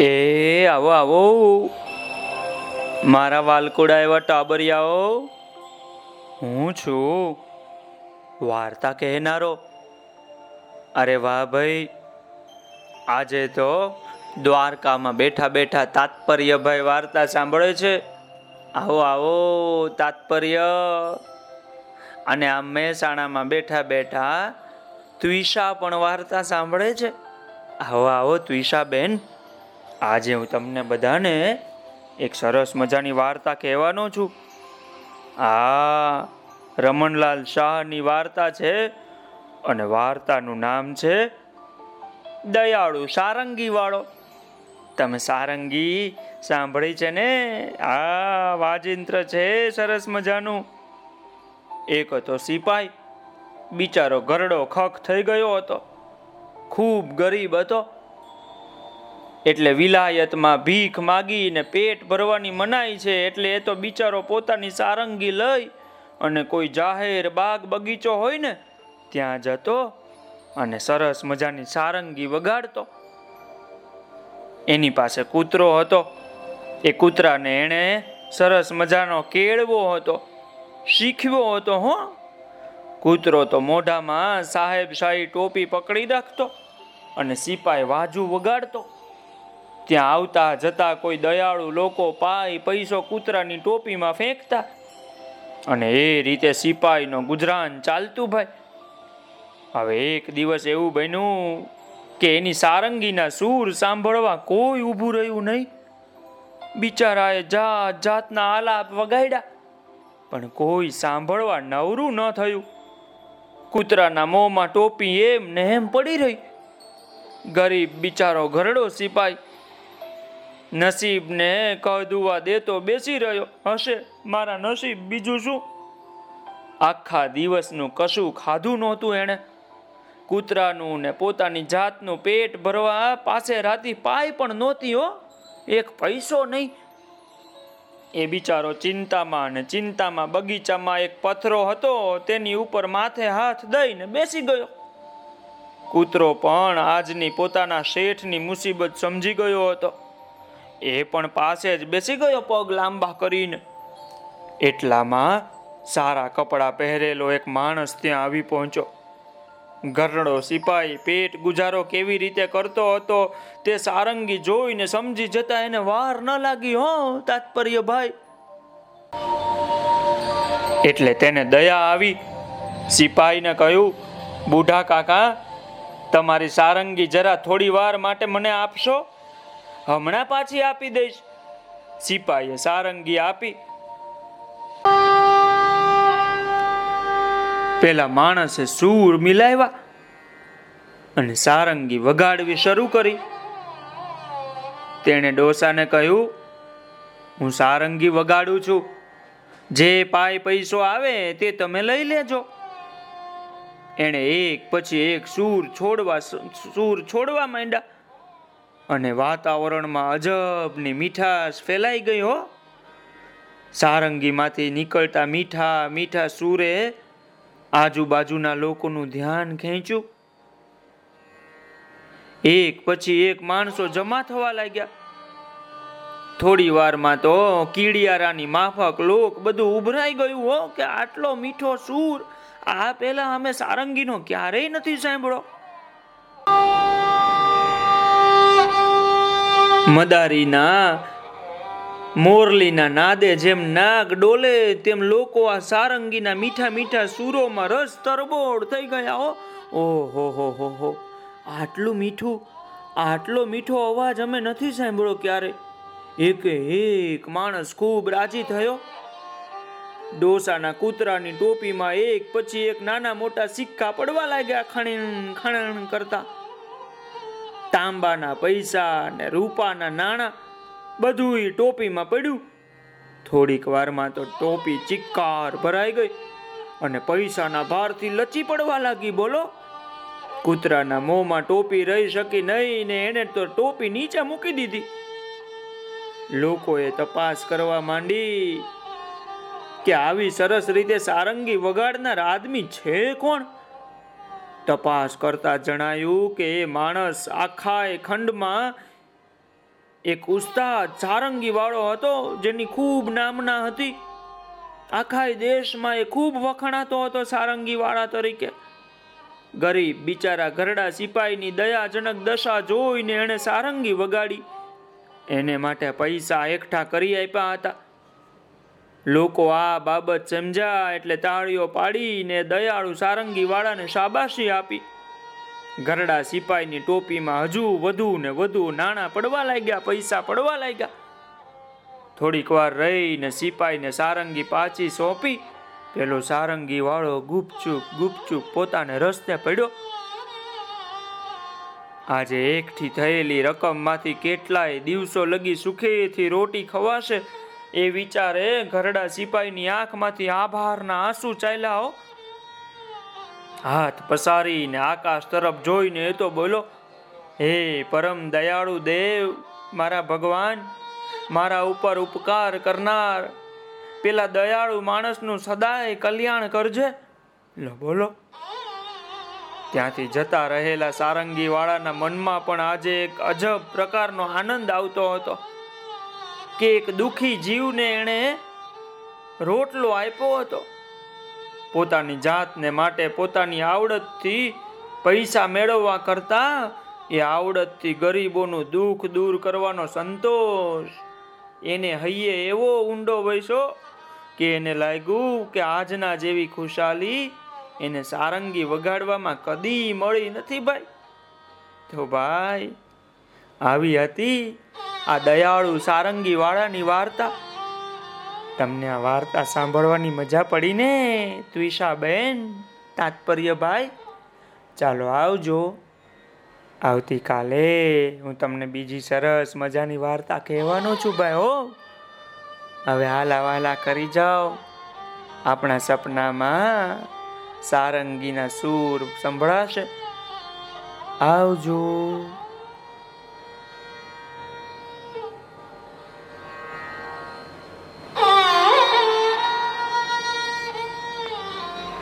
એ, આવો આવો. મારા વાલકુડા એવા ટાબરિયાઓ. હું છું. વાર્તા કહેનારો. અરે વાહ ભાઈ. આજે તો દ્વારકામાં બેઠા બેઠા તાત્પર્યભાઈ વાર્તા સાંભળે છે. આવો આવો, તાત્પર્ય. અને આ મહેસાણામાં બેઠા બેઠા ત્વિષા પણ વાર્તા સાંભળે છે. આવો આવો ત્વિષા બેન આજે હું તમને બધાને એક સરસ મજાની વાર્તા કહેવાનો છું. આ રમણલાલ શાહની વાર્તા છે અને વાર્તાનું નામ છે દયાળુ સારંગી વાળો તમે સારંગી સાંભળી છે ને? આ વાજિંત્ર છે સરસ મજાનું. એક હતો સિપાઈ, બિચારો ગરડો ખખ થઈ ગયો હતો. ખૂબ ગરીબ હતો. એટલે વિલાયતમાં ભીખ માગીને પેટ ભરવાની મનાઈ છે એટલે એ તો બિચારો પોતાની સારંગી લઈ અને કોઈ જાહેર બાગ બગીચો હોય ને, ત્યાં જતો અને સરસ મજાની સારંગી વગાડતો. એની પાસે કૂતરો હતો. એ કૂતરાને એણે સરસ મજાનો કેળવો હતો, શીખવ્યો હતો, હો. કૂતરો તો મોઢામાં સાહેબ શાહી ટોપી પકડી રાખતો અને સિપાઈ વાજુ વગાડતો. ત્યાં આવતા જતા કોઈ દયાળુ લોકો પાય પૈસો કૂતરાની ટોપીમાં ફેંકતા. અને એ રીતે સિપાહીનો ગુજરાન ચાલતું ભાઈ હવે એક દિવસ એવું બન્યું કે એની સારંગીના સૂર સાંભળવા કોઈ ઊભું રહ્યું નહીં. બિચારાએ જાત જાતના આલાપ વગાડ્યા, પણ કોઈ સાંભળવા નવરું ન થયું. કૂતરાના મોંમાં ટોપી એમ ને એમ પડી રહી. ગરીબ બિચારો ઘરડો સિપાઈ નસીબને કદુવા દેતો બેસી રહ્યો હશે. મારા નસીબ બીજું શું? આખા દિવસનું કશું ખાધું નહોતું એણે. કૂતરાનું ને પોતાની જાતનું પેટ ભરવા પાસે રાતી પાય પણ નહોતી હો. એક પૈસો નહીં. એ બિચારો ચિંતામાં અને ચિંતામાં બગીચામાં એક પથરો હતો. તેની ઉપર માથે હાથ દઈને બેસી ગયો. કૂતરો પણ આજની પોતાના શેઠની મુસીબત સમજી ગયો હતો. એ પણ પાસે જ બેસી ગયો પગ લાંબા કરીને. એટલામાં સારા કપડાં પહેરેલો એક માણસ ત્યાં આવી પહોંચ્યો. ગરડો સિપાઈ પેટ ગુજારો કેવી રીતે કરતો હતો તે સારંગી જોઈને સમજી જતા એને વાર ન લાગી, હો, તાત્પર્ય ભાઈ. એટલે તેને દયા આવી. સિપાહીને કહ્યું, બુઢા કાકા, તમારી સારંગી જરા થોડી વાર માટે મને આપશો? હમણાં પાછી આપી દઈશ. સિપાહીએ સારંગી આપી. પેલા માણસે સૂર મિલાવ્યા અને સારંગી વગાડવી શરૂ કરી. તેણે ડોસાને કહ્યું, હું સારંગી વગાડું છું. જે પાય પૈસો આવે તે તમે લઈ લેજો. એણે એક પછી એક સૂર છોડવા સૂર છોડવા માંડ્યા. અને વાતાવરણમાં અજબની મીઠાશ ફેલાઈ ગઈ હો. સારંગીમાંથી નીકળતા મીઠા મીઠા સૂરે આજુબાજુના લોકોનું ધ્યાન ખેંચ્યું. એક પછી એક માણસો જમા થવા લાગ્યા. થોડી વારમાં તો કીડિયારાની માફક લોક બધું ઉભરાઈ ગયું હો કે આટલો મીઠો સૂર આ પહેલા અમે સારંગીનો ક્યારેય નથી સાંભળો મદારીના, મોરલીના નાદે જેમ નાગ ડોલે, તેમ લોકો આ સારંગીના મીઠા મીઠા સૂરોમાં રસ તરબોળ થઈ ગયા હો. ઓહો, હો હો હો. આટલું મીઠું, આટલો મીઠો અવાજ અમે નથી સાંભળ્યો ક્યારે? એક એક માણસ ખૂબ રાજી થયો. ડોસાના કૂતરાની ટોપીમાં એક પછી એક નાના મોટા સિક્કા પડવા લાગ્યા ખણીણ ખણણ કરતા. તાંબાના પૈસા ને રૂપાના નાણાં બધું ટોપીમાં પડ્યું. થોડીક વારમાં તો ટોપી ચિક્કાર ભરાઈ ગઈ અને પૈસાના ભારથી લચી પડવા લાગી, બોલો. કૂતરાના મોંમાં ટોપી રહી શકી નહીં ને એને તો ટોપી નીચે મૂકી દીધી. લોકોએ તપાસ કરવા માંડી કે આવી સરસ રીતે સારંગી વગાડનાર આદમી છે કોણ? તપાસ કરતા જણાયું કે માણસ આખા એ ખંડમાં એક ઉસ્તાદ સારંગી વાળો હતો, જેની ખૂબ નામના હતી. આખા દેશમાં એ ખૂબ વખણાતો હતો સારંગી વાળા તરીકે. ગરીબ, બિચારા ઘરડા સિપાહીની દયાજનક દશા જોઈને એણે સારંગી વગાડી. એને માટે પૈસા એકઠા કરી આપ્યા હતા. લોકો આ બાબત સમજ્યા એટલે તાળીઓ પાડીને દયાળુ સારંગી વાળાને શાબાશી આપી. ગરડા સિપાહીની ટોપીમાં હજુ વધુ ને વધુ નાણાં પડવા લાગ્યા, પૈસા પડવા લાગ્યા. થોડીક વાર રહીને સિપાહીને સારંગી પાછી સોંપી. પેલો સારંગી વાળો ગુપચુપ ગુપચુપ પોતાને રસ્તે પડ્યો. આજે એકઠી થયેલી રકમમાંથી કેટલાય દિવસો લગી સુખેથી રોટી ખવાશે. એ વિચારે ઘરડા સિપાહીની આંખમાંથી આભારના આંસુ ચાલ્યા હાથ પસારીને આકાશ તરફ જોઈને તો બોલો, હે પરમ દયાળુ દેવ, મારા ભગવાન, મારા ઉપર ઉપકાર કરનાર, પેલા દયાળુ માણસનું સદાય કલ્યાણ કરજે. લો, બોલો. ત્યાંથી જતા રહેલા સારંગી વાળાના મનમાં પણ આજે એક અજબ પ્રકારનો આનંદ આવતો હતો. કે એક દુખી જીવને એણે રોટલો આપ્યો હતો. પોતાની જાતને માટે પોતાની આવડતથી પૈસા મેળવવા કરતા એ આવડતથી ગરીબોનું દુઃખ દૂર કરવાનો સંતોષ. એને હૈયે એવો ઊંડો વૈસો કે એને લાગ્યું કે આજના જેવી ખુશાલી એને સારંગી વગાડવામાં કદી મળી નથી ભાઈ. તો ભાઈ, આવી હતી આ દયાળુ સારંગી વાળાની વાર્તા. તમને આ વાર્તા સાંભળવાની મજા પડી ને? તાત્પર્ય ભાઈ ચાલો આવજો. આવતીકાલે હું તમને બીજી સરસ મજાની વાર્તા કહેવાનો છું ભાઈ, હો. હવે હાલા વાલા કરી જાઓ. આપણા સપનામાં સારંગીના સૂર સંભળાશે. આવજો.